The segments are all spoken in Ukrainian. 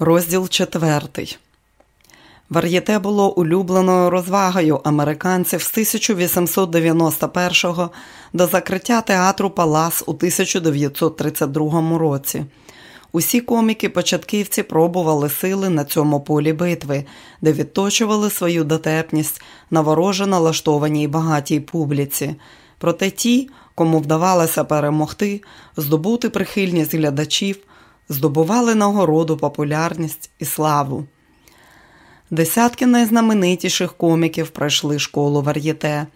Розділ четвертий. Вар'єте було улюбленою розвагою американців з 1891 до закриття театру Палас у 1932 році. Усі коміки-початківці пробували сили на цьому полі битви, де відточували свою дотепність на вороже налаштованій багатій публіці. Проте ті, кому вдавалося перемогти, здобути прихильність глядачів, здобували нагороду, популярність і славу. Десятки найзнаменитіших коміків пройшли школу вар'єте,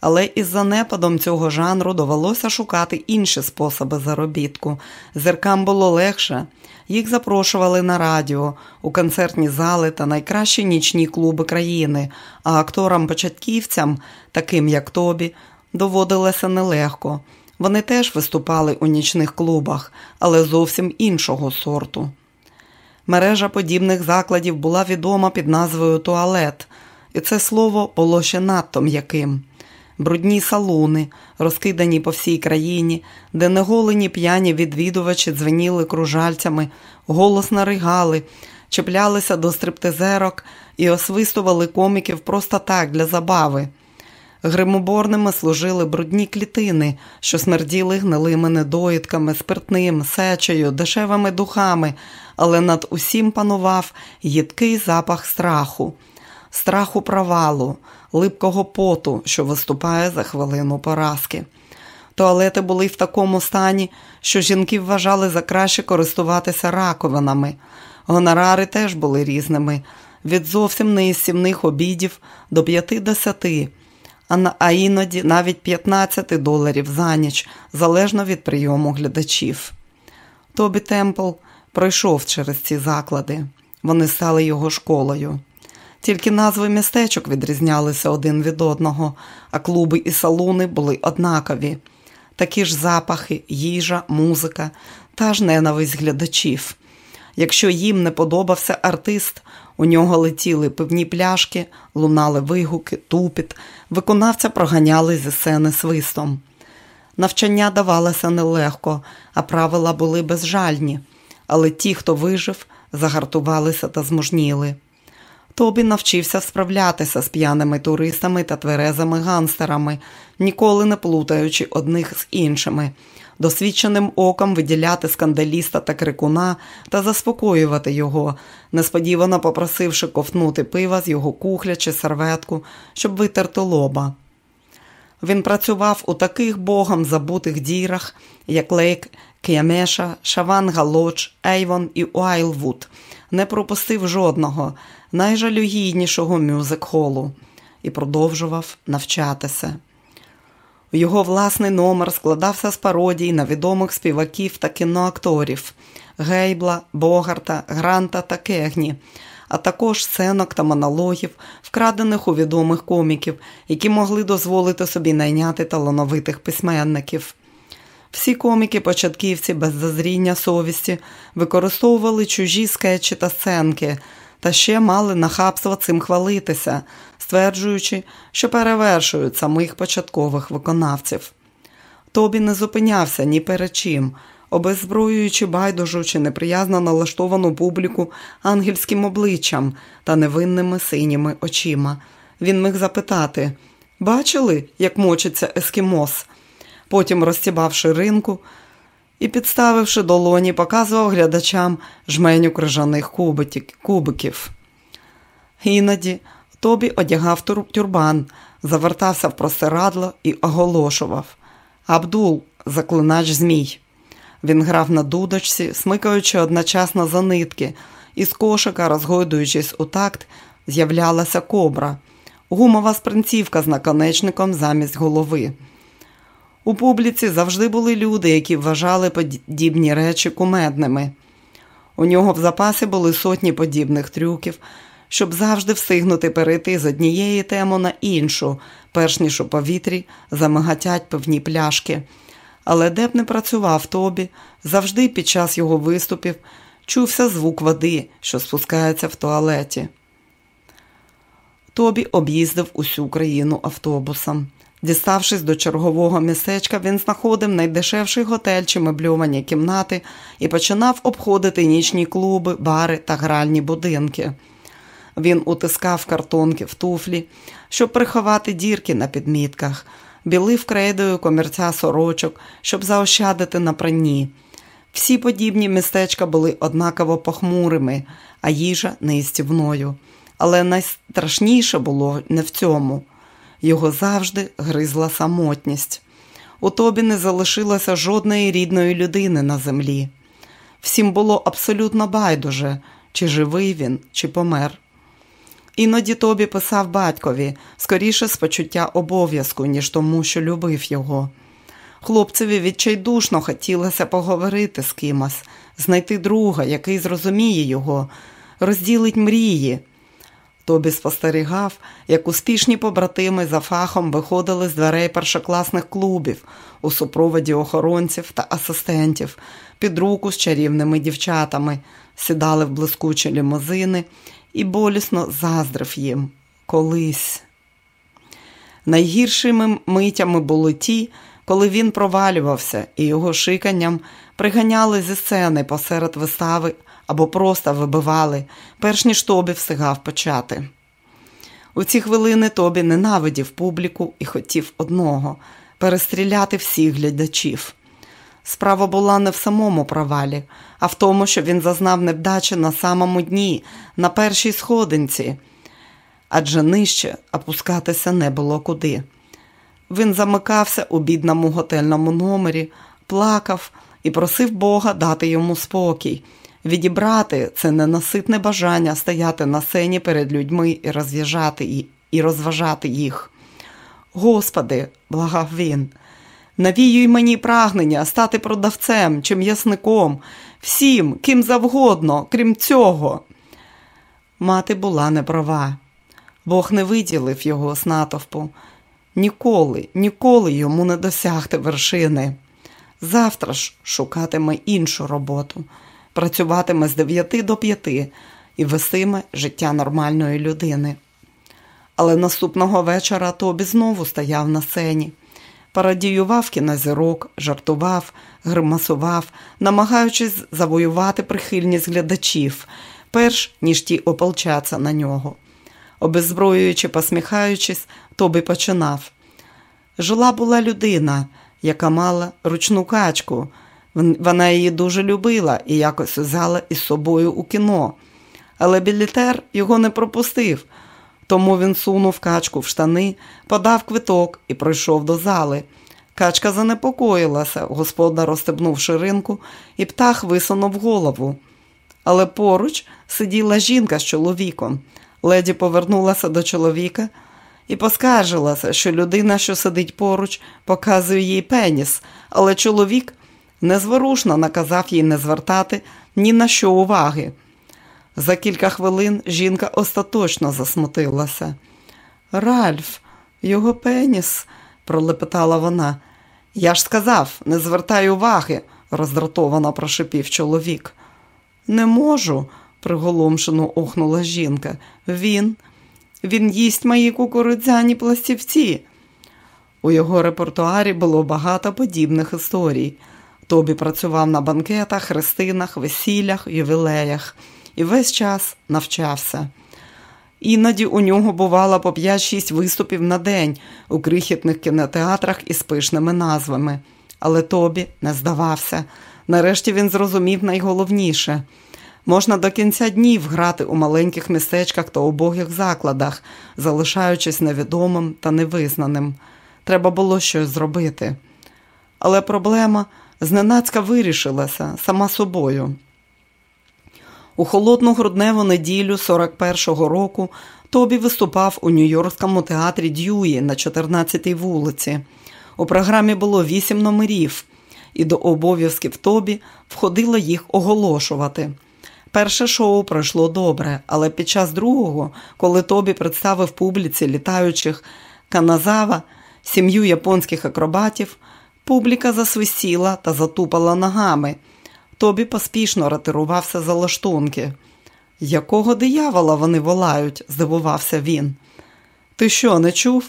але із занепадом цього жанру довелося шукати інші способи заробітку. Зіркам було легше. Їх запрошували на радіо, у концертні зали та найкращі нічні клуби країни, а акторам-початківцям, таким як Тобі, доводилося нелегко. Вони теж виступали у нічних клубах, але зовсім іншого сорту. Мережа подібних закладів була відома під назвою Туалет, і це слово було ще надто м'яким. Брудні салуни, розкидані по всій країні, де неголені п'яні відвідувачі дзвеніли кружальцями, голосно ригали, чіплялися до стриптизерок і освистували коміків просто так для забави. Гримоборними служили брудні клітини, що смерділи гнилими недоїдками, спиртним, сечею, дешевими духами, але над усім панував їдкий запах страху, страху провалу, липкого поту, що виступає за хвилину поразки. Туалети були в такому стані, що жінки вважали за краще користуватися раковинами. Гонорари теж були різними від зовсім неїстівних обідів до п'яти десяти а іноді навіть 15 доларів за ніч, залежно від прийому глядачів. Тобі Темпл пройшов через ці заклади. Вони стали його школою. Тільки назви містечок відрізнялися один від одного, а клуби і салуни були однакові. Такі ж запахи, їжа, музика та ж ненависть глядачів. Якщо їм не подобався артист, у нього летіли пивні пляшки, лунали вигуки, тупіт, виконавця проганяли зі сцени свистом. Навчання давалося нелегко, а правила були безжальні, але ті, хто вижив, загартувалися та змужніли. Тобі навчився справлятися з п'яними туристами та тверезими ганстерами, ніколи не плутаючи одних з іншими досвідченим оком виділяти скандаліста та крикуна та заспокоювати його, несподівано попросивши ковтнути пива з його кухля чи серветку, щоб витерти лоба. Він працював у таких богом забутих дірах, як Лейк, К'ямеша, Шаван Галоч, Ейвон і Уайлвуд, не пропустив жодного найжалюгіднішого мюзик-холу і продовжував навчатися. Його власний номер складався з пародій на відомих співаків та кіноакторів Гейбла, Богарта, Гранта та Кегні, а також сценок та монологів, вкрадених у відомих коміків, які могли дозволити собі найняти талановитих письменників. Всі коміки-початківці без зазріння совісті використовували чужі скетчі та сценки, та ще мали нахабство цим хвалитися, стверджуючи, що перевершують самих початкових виконавців. Тобі не зупинявся ні перед чим, обеззброюючи байдужу чи неприязно налаштовану публіку ангельським обличчям та невинними синіми очима. Він міг запитати Бачили, як мочиться ескімос? Потім, розтібавши ринку і, підставивши долоні, показував глядачам жменю крижаних кубиків. Іноді Тобі одягав тюрбан, завертався в простирадло і оголошував Абдул, заклинач Змій. Він грав на дудочці, смикаючи одночасно за нитки, і з кошика, розгойдуючись у такт, з'являлася кобра, гумова спринцівка з наконечником замість голови. У публіці завжди були люди, які вважали подібні речі кумедними. У нього в запасі були сотні подібних трюків, щоб завжди встигнути перейти з однієї теми на іншу, перш ніж у повітрі замигатять певні пляшки. Але де б не працював Тобі, завжди під час його виступів чувся звук води, що спускається в туалеті. Тобі об'їздив усю країну автобусом. Діставшись до чергового містечка, він знаходив найдешевший готель чи мебльовані кімнати і починав обходити нічні клуби, бари та гральні будинки. Він утискав картонки в туфлі, щоб приховати дірки на підмітках, білив крейдою комірця сорочок, щоб заощадити на пранні. Всі подібні містечка були однаково похмурими, а їжа неїстівною. Але найстрашніше було не в цьому. Його завжди гризла самотність. У тобі не залишилося жодної рідної людини на землі. Всім було абсолютно байдуже, чи живий він, чи помер. Іноді Тобі писав батькові скоріше з почуття обов'язку, ніж тому, що любив його. Хлопцеві відчайдушно хотілося поговорити з кимось, знайти друга, який зрозуміє його, розділить мрії. Тобі спостерігав, як успішні побратими за фахом виходили з дверей першокласних клубів у супроводі охоронців та асистентів, під руку з чарівними дівчатами, сідали в блискучі лімузини і болісно заздрив їм колись. Найгіршими митями були ті, коли він провалювався і його шиканням приганяли зі сцени посеред вистави або просто вибивали, перш ніж Тобі встигав почати. У ці хвилини Тобі ненавидів публіку і хотів одного перестріляти всіх глядачів. Справа була не в самому провалі, а в тому, що він зазнав невдачі на самому дні, на першій сходинці, адже нижче опускатися не було куди. Він замикався у бідному готельному номері, плакав і просив Бога дати йому спокій, відібрати це ненаситне бажання стояти на сцені перед людьми і розв'яжати і розважати їх. Господи, благав він, навіюй мені прагнення стати продавцем чи м'ясником, всім, ким завгодно, крім цього. Мати була не права. Бог не виділив його з натовпу. Ніколи, ніколи йому не досягти вершини. Завтра ж шукатиме іншу роботу, працюватиме з 9 до 5 і вестиме життя нормальної людини. Але наступного вечора Тобі знову стояв на сцені, парадіював кінозірок, жартував, гримасував, намагаючись завоювати прихильність глядачів, перш ніж ті ополчаться на нього. Обезброюючи, посміхаючись, Тобі починав. Жила була людина, яка мала ручну качку. Вона її дуже любила і якось взяла із собою у кіно. Але білітер його не пропустив, тому він сунув качку в штани, подав квиток і пройшов до зали. Качка занепокоїлася, господар розстебнув ширинку, і птах висунув голову. Але поруч сиділа жінка з чоловіком. Леді повернулася до чоловіка і поскаржилася, що людина, що сидить поруч, показує їй пеніс, але чоловік незворушно наказав їй не звертати ні на що уваги. За кілька хвилин жінка остаточно засмутилася. Ральф, його пеніс, пролепетала вона. Я ж сказав, не звертай уваги, роздратовано прошипів чоловік. Не можу, приголомшено охнула жінка. Він, він їсть мої кукурудзяні пластівці. У його репертуарі було багато подібних історій. Тобі працював на банкетах, хрестинах, весіллях, ювілеях і весь час навчався. Іноді у нього бувало по 5-6 виступів на день у крихітних кінотеатрах із пишними назвами, але Тобі не здавався. Нарешті він зрозумів найголовніше. Можна до кінця днів грати у маленьких містечках та убогих закладах, залишаючись невідомим та невизнаним. Треба було щось зробити. Але проблема зненацька вирішилася сама собою. У холодну грудневу неділю 41-го року Тобі виступав у Нью-Йоркському театрі Дьюї на 14-й вулиці. У програмі було вісім номерів, і до обов'язків Тобі входило їх оголошувати. Перше шоу пройшло добре, але під час другого, коли Тобі представив публіці літаючих Каназава, сім'ю японських акробатів, публіка засвистіла та затупала ногами. Тобі поспішно ретирувався за лаштунки. Якого диявола вони волають? здивувався він. Ти що, не чув?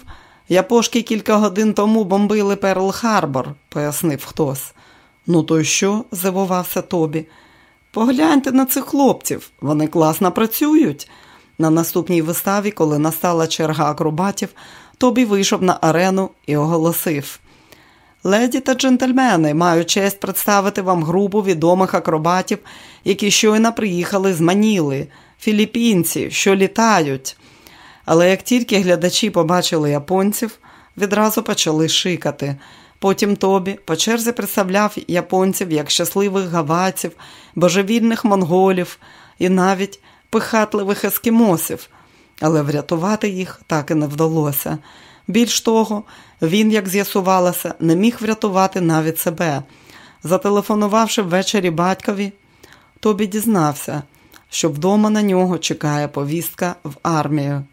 Япошки кілька годин тому бомбили Перл Харбор, пояснив хтось. Ну, то й що? здивувався Тобі. Погляньте на цих хлопців, вони класно працюють. На наступній виставі, коли настала черга акробатів, Тобі вийшов на арену і оголосив. Леді та джентльмени, маю честь представити вам групу відомих акробатів, які щойно приїхали з Маніли, філіппінці, що літають. Але як тільки глядачі побачили японців, відразу почали шикати. Потім Тобі по черзі представляв японців як щасливих гавайців, божевільних монголів і навіть пихатливих ескімосів, але врятувати їх так і не вдалося. Більш того, він, як з'ясувалося, не міг врятувати навіть себе. Зателефонувавши ввечері батькові, Тобі дізнався, що вдома на нього чекає повістка в армію.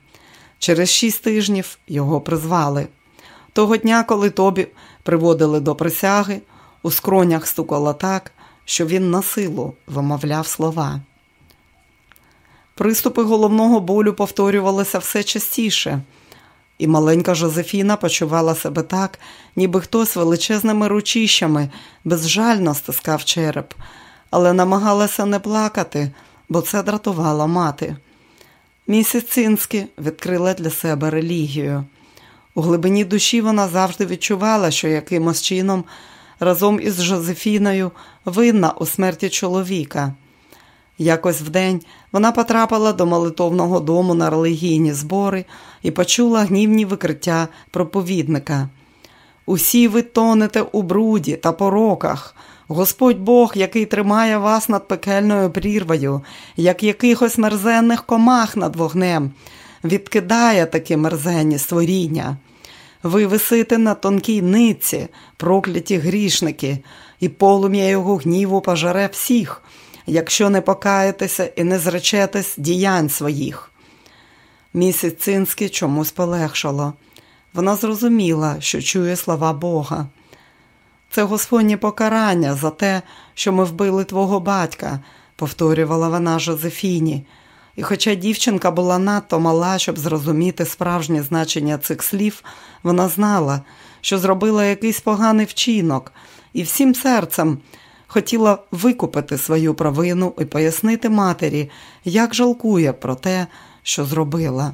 Через шість тижнів його призвали. Того дня, коли Тобі приводили до присяги, у скронях стукало так, що він на силу вимовляв слова. Приступи головного болю повторювалися все частіше, і маленька Жозефіна почувала себе так, ніби хтось величезними ручищами безжально стискав череп, але намагалася не плакати, бо це дратувала мати. Місіс Цинські відкрила для себе релігію. У глибині душі вона завжди відчувала, що якимось чином разом із Жозефіною винна у смерті чоловіка. Якось вдень вона потрапила до молитовного дому на релігійні збори і почула гнівні викриття проповідника. Усі ви тонете у бруді та пороках. Господь Бог, який тримає вас над пекельною прірвою, як якихось мерзенних комах над вогнем, відкидає такі мерзенні створіння. Ви висите на тонкій ниці, прокляті грішники, і полум'я його гніву пожаре всіх, якщо не покаєтеся і не зречетесь діянь своїх. Місіс Цинський чомусь полегшало. Вона зрозуміла, що чує слова Бога. Це Господнє покарання за те, що ми вбили твого батька, повторювала вона Жозефіні. І хоча дівчинка була надто мала, щоб зрозуміти справжнє значення цих слів, вона знала, що зробила якийсь поганий вчинок, і всім серцем хотіла викупити свою провину і пояснити матері, як жалкує про те, що зробила.